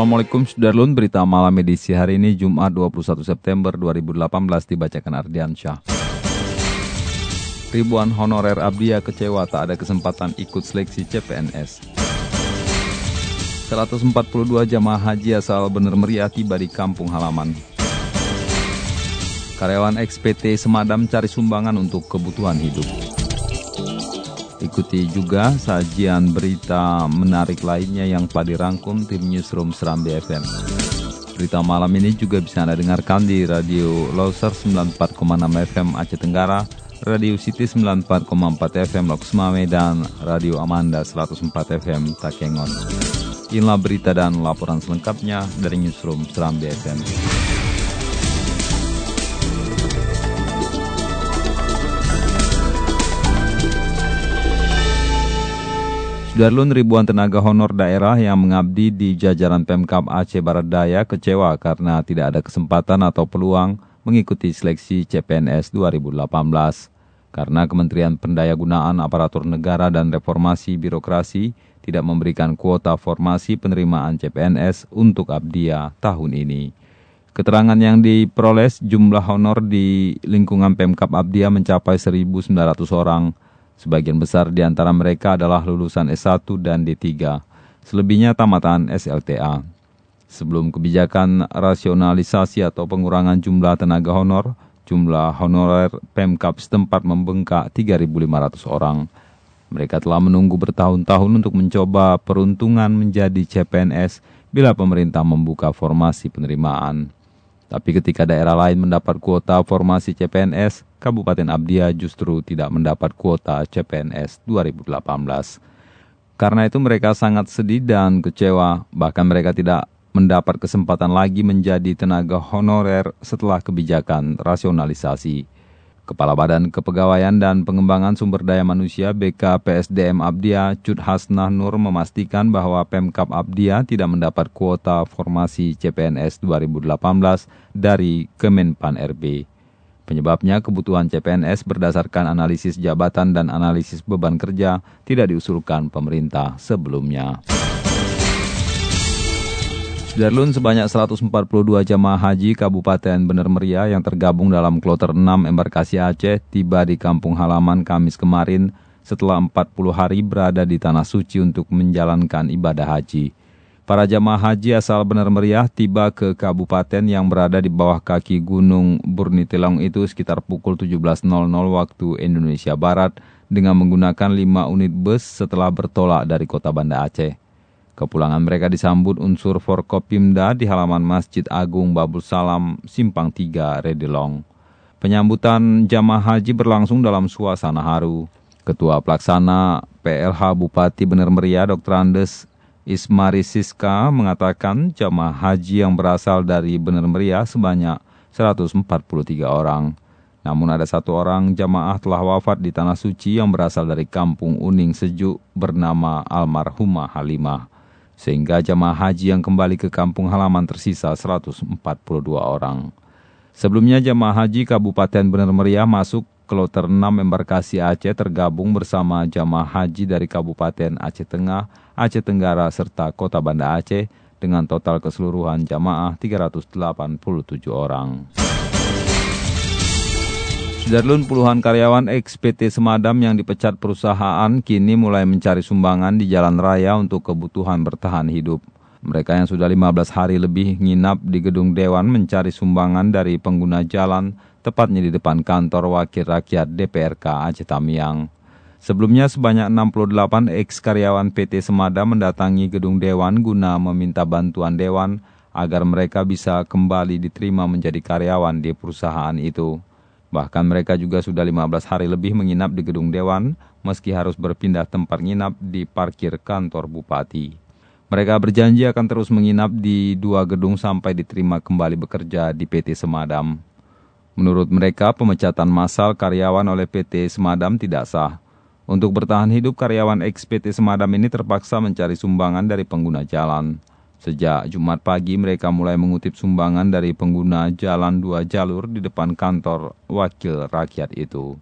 Assalamualaikum Sudarlun, berita malam edisi hari ini Jumat 21 September 2018 dibacakan Ardian Syah. Ribuan honorer Abdia kecewa tak ada kesempatan ikut seleksi CPNS. 142 jamaah haji asal bener meriah tiba di kampung halaman. Karyawan XPT Semadam cari sumbangan untuk kebutuhan hidup. Ikuti juga sajian berita menarik lainnya yang telah dirangkum tim Newsroom Serambi FM. Berita malam ini juga bisa Anda dengarkan di Radio Loser 94,6 FM Aceh Tenggara, Radio City 94,4 FM Loks Mame, dan Radio Amanda 104 FM Takengon. Inilah berita dan laporan selengkapnya dari Newsroom Serambi FM. Sudarlun ribuan tenaga honor daerah yang mengabdi di jajaran Pemkap Aceh Barat Daya kecewa karena tidak ada kesempatan atau peluang mengikuti seleksi CPNS 2018. Karena Kementerian Pendayagunaan Aparatur Negara dan Reformasi Birokrasi tidak memberikan kuota formasi penerimaan CPNS untuk Abdia tahun ini. Keterangan yang diperoleh jumlah honor di lingkungan Pemkap Abdia mencapai 1.900 orang, Sebagian besar di antara mereka adalah lulusan S1 dan D3, selebihnya tamatan SLTA. Sebelum kebijakan rasionalisasi atau pengurangan jumlah tenaga honor, jumlah honorer Pemkap setempat membengkak 3.500 orang. Mereka telah menunggu bertahun-tahun untuk mencoba peruntungan menjadi CPNS bila pemerintah membuka formasi penerimaan. Tapi ketika daerah lain mendapat kuota formasi CPNS, Kabupaten Abdia justru tidak mendapat kuota CPNS 2018. Karena itu mereka sangat sedih dan kecewa, bahkan mereka tidak mendapat kesempatan lagi menjadi tenaga honorer setelah kebijakan rasionalisasi. Kepala Badan Kepegawaian dan Pengembangan Sumber Daya Manusia BKPSDM Abdia, Cud Hasnah Nur memastikan bahwa Pemkap Abdia tidak mendapat kuota formasi CPNS 2018 dari Kemenpan RB. Penyebabnya kebutuhan CPNS berdasarkan analisis jabatan dan analisis beban kerja tidak diusulkan pemerintah sebelumnya. Sudarlun sebanyak 142 jamaah haji Kabupaten Bener Meriah yang tergabung dalam kloter 6 embarkasi Aceh tiba di kampung halaman Kamis kemarin setelah 40 hari berada di Tanah Suci untuk menjalankan ibadah haji. Para jamaah haji asal Benar Meriah tiba ke kabupaten yang berada di bawah kaki Gunung Burnitelong itu sekitar pukul 17.00 waktu Indonesia Barat dengan menggunakan 5 unit bus setelah bertolak dari kota Banda Aceh. Kepulangan mereka disambut unsur Forkopimda di halaman Masjid Agung Babul Salam, Simpang 3, Redelong. Penyambutan jamaah haji berlangsung dalam suasana haru. Ketua Pelaksana PLH Bupati Benar Meriah Dr. Andes Ismari Siska mengatakan jamaah haji yang berasal dari Bener Meriah sebanyak 143 orang. Namun ada satu orang jamaah telah wafat di Tanah Suci yang berasal dari kampung Uning Sejuk bernama almarhumah Halimah. Sehingga jamaah haji yang kembali ke kampung halaman tersisa 142 orang. Sebelumnya jamaah haji Kabupaten Bener Meriah masuk Kloter 6 embarkasi Aceh tergabung bersama jamaah haji dari Kabupaten Aceh Tengah, Aceh Tenggara, serta Kota Banda Aceh dengan total keseluruhan jamaah 387 orang. Sudarlun puluhan karyawan XPT Semadam yang dipecat perusahaan kini mulai mencari sumbangan di jalan raya untuk kebutuhan bertahan hidup. Mereka yang sudah 15 hari lebih nginap di gedung Dewan mencari sumbangan dari pengguna jalan, tepatnya di depan kantor Wakil Rakyat DPRK Aceh Tamiang. Sebelumnya sebanyak 68 ex-karyawan PT Semada mendatangi gedung Dewan guna meminta bantuan Dewan agar mereka bisa kembali diterima menjadi karyawan di perusahaan itu. Bahkan mereka juga sudah 15 hari lebih menginap di gedung Dewan, meski harus berpindah tempat nginap di parkir kantor Bupati. Mereka berjanji akan terus menginap di dua gedung sampai diterima kembali bekerja di PT Semadam. Menurut mereka, pemecatan massal karyawan oleh PT Semadam tidak sah. Untuk bertahan hidup, karyawan ex PT Semadam ini terpaksa mencari sumbangan dari pengguna jalan. Sejak Jumat pagi, mereka mulai mengutip sumbangan dari pengguna jalan dua jalur di depan kantor wakil rakyat itu.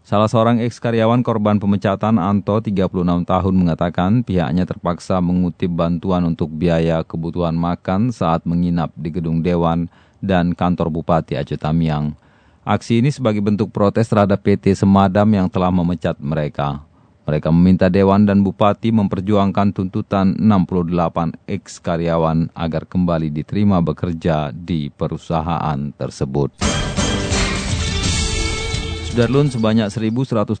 Salah seorang eks-karyawan korban pemecatan Anto 36 tahun mengatakan pihaknya terpaksa mengutip bantuan untuk biaya kebutuhan makan saat menginap di gedung Dewan dan kantor Bupati Aceh Tamiang. Aksi ini sebagai bentuk protes terhadap PT Semadam yang telah memecat mereka. Mereka meminta Dewan dan Bupati memperjuangkan tuntutan 68 eks-karyawan agar kembali diterima bekerja di perusahaan tersebut. Sudarlun sebanyak 1.171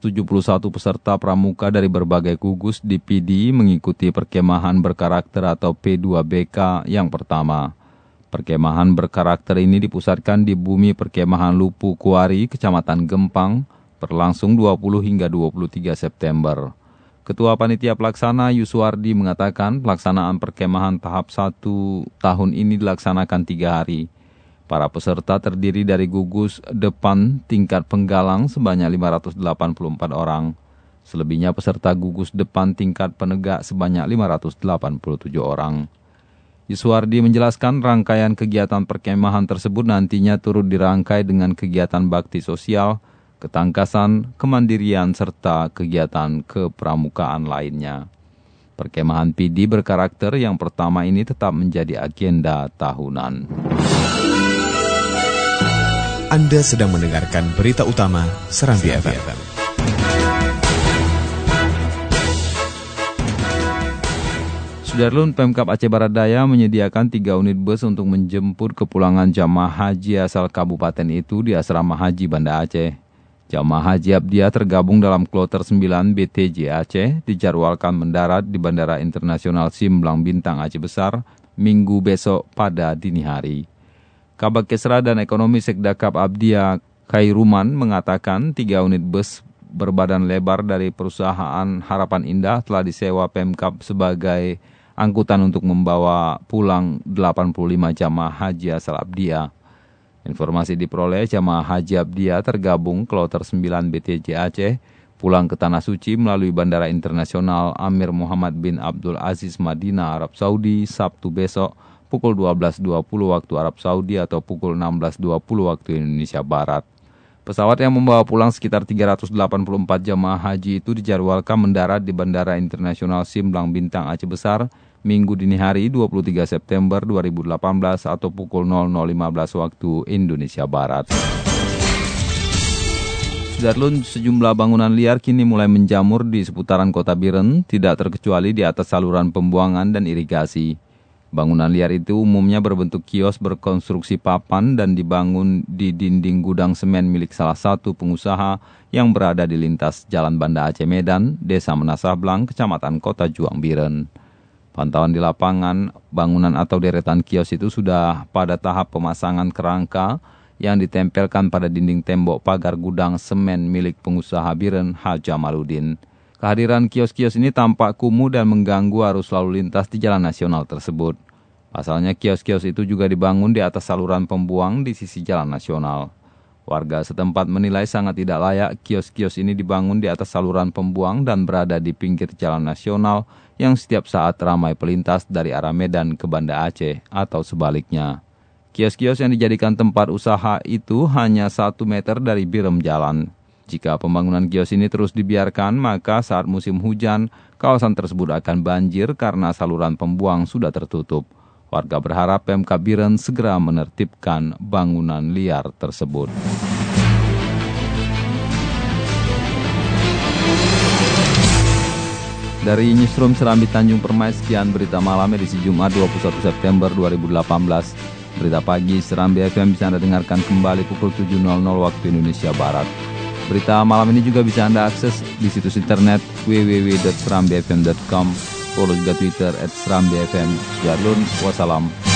peserta pramuka dari berbagai gugus di PD mengikuti perkemahan berkarakter atau P2BK yang pertama. Perkemahan berkarakter ini dipusatkan di bumi perkemahan Lupu Kuari, Kecamatan Gempang, berlangsung 20 hingga 23 September. Ketua Panitia Pelaksana Yuswardi mengatakan pelaksanaan perkemahan tahap 1 tahun ini dilaksanakan tiga hari. Para peserta terdiri dari gugus depan tingkat penggalang sebanyak 584 orang. Selebihnya peserta gugus depan tingkat penegak sebanyak 587 orang. Yuswardi menjelaskan rangkaian kegiatan perkemahan tersebut nantinya turut dirangkai dengan kegiatan bakti sosial, ketangkasan, kemandirian, serta kegiatan kepramukaan lainnya. Perkemahan PD berkarakter yang pertama ini tetap menjadi agenda tahunan. Anda sedang mendengarkan berita utama Serambi, FM. FM. Sudarlun Pemkap Aceh Barat Daya menyediakan tiga unit bus untuk menjemput kepulangan jamaah haji asal kabupaten itu di asrama haji Banda Aceh. Jamaah haji Abdia tergabung dalam kloter 9 BTJ Aceh dijadwalkan mendarat di Bandara Internasional Simblang Bintang Aceh Besar minggu besok pada dini hari. Kabak Kesra dan Ekonomi Sekdakap Abdia Kairuman mengatakan tiga unit bus berbadan lebar dari perusahaan Harapan Indah telah disewa Pemkap sebagai angkutan untuk membawa pulang 85 jamaah haji asal Abdia. Informasi diperoleh jamaah haji Abdia tergabung kloter 9 BTJ Aceh pulang ke Tanah Suci melalui Bandara Internasional Amir Muhammad bin Abdul Aziz Madinah, Arab Saudi, Sabtu besok pukul 12.20 waktu Arab Saudi atau pukul 16.20 waktu Indonesia Barat. Pesawat yang membawa pulang sekitar 384 jamaah haji itu dijadwalkan mendarat di Bandara Internasional Simblang Bintang Aceh Besar Minggu dini hari 23 September 2018 atau pukul 00.15 waktu Indonesia Barat. Sudarlun, sejumlah bangunan liar kini mulai menjamur di seputaran kota Biren, tidak terkecuali di atas saluran pembuangan dan irigasi. Bangunan liar itu umumnya berbentuk kios berkonstruksi papan dan dibangun di dinding gudang semen milik salah satu pengusaha yang berada di lintas Jalan Banda Aceh Medan, Desa Menasah Blang, Kecamatan Kota Juang Biren. Pantauan di lapangan, bangunan atau deretan kios itu sudah pada tahap pemasangan kerangka yang ditempelkan pada dinding tembok pagar gudang semen milik pengusaha Biren Haja Maludin. Kehadiran kios-kios ini tampak kumuh dan mengganggu arus lalu lintas di jalan nasional tersebut. Pasalnya kios-kios itu juga dibangun di atas saluran pembuang di sisi jalan nasional. Warga setempat menilai sangat tidak layak kios-kios ini dibangun di atas saluran pembuang dan berada di pinggir jalan nasional yang setiap saat ramai pelintas dari arah Medan ke Banda Aceh atau sebaliknya. Kios-kios yang dijadikan tempat usaha itu hanya satu meter dari birem jalan. Jika pembangunan kios ini terus dibiarkan, maka saat musim hujan, kawasan tersebut akan banjir karena saluran pembuang sudah tertutup. Warga berharap Pemkab Biren segera menertibkan bangunan liar tersebut. Dari Newsroom Serambi Tanjung Permai, sekian berita malam edisi Jumat 21 September 2018. Berita pagi Serambi FM bisa Anda dengarkan kembali pukul 7.00 waktu Indonesia Barat. Berita malam ini juga bisa Anda akses di situs internet www.serambifm.com. Follow juga Twitter at serambifm. Sudarlun, wassalam.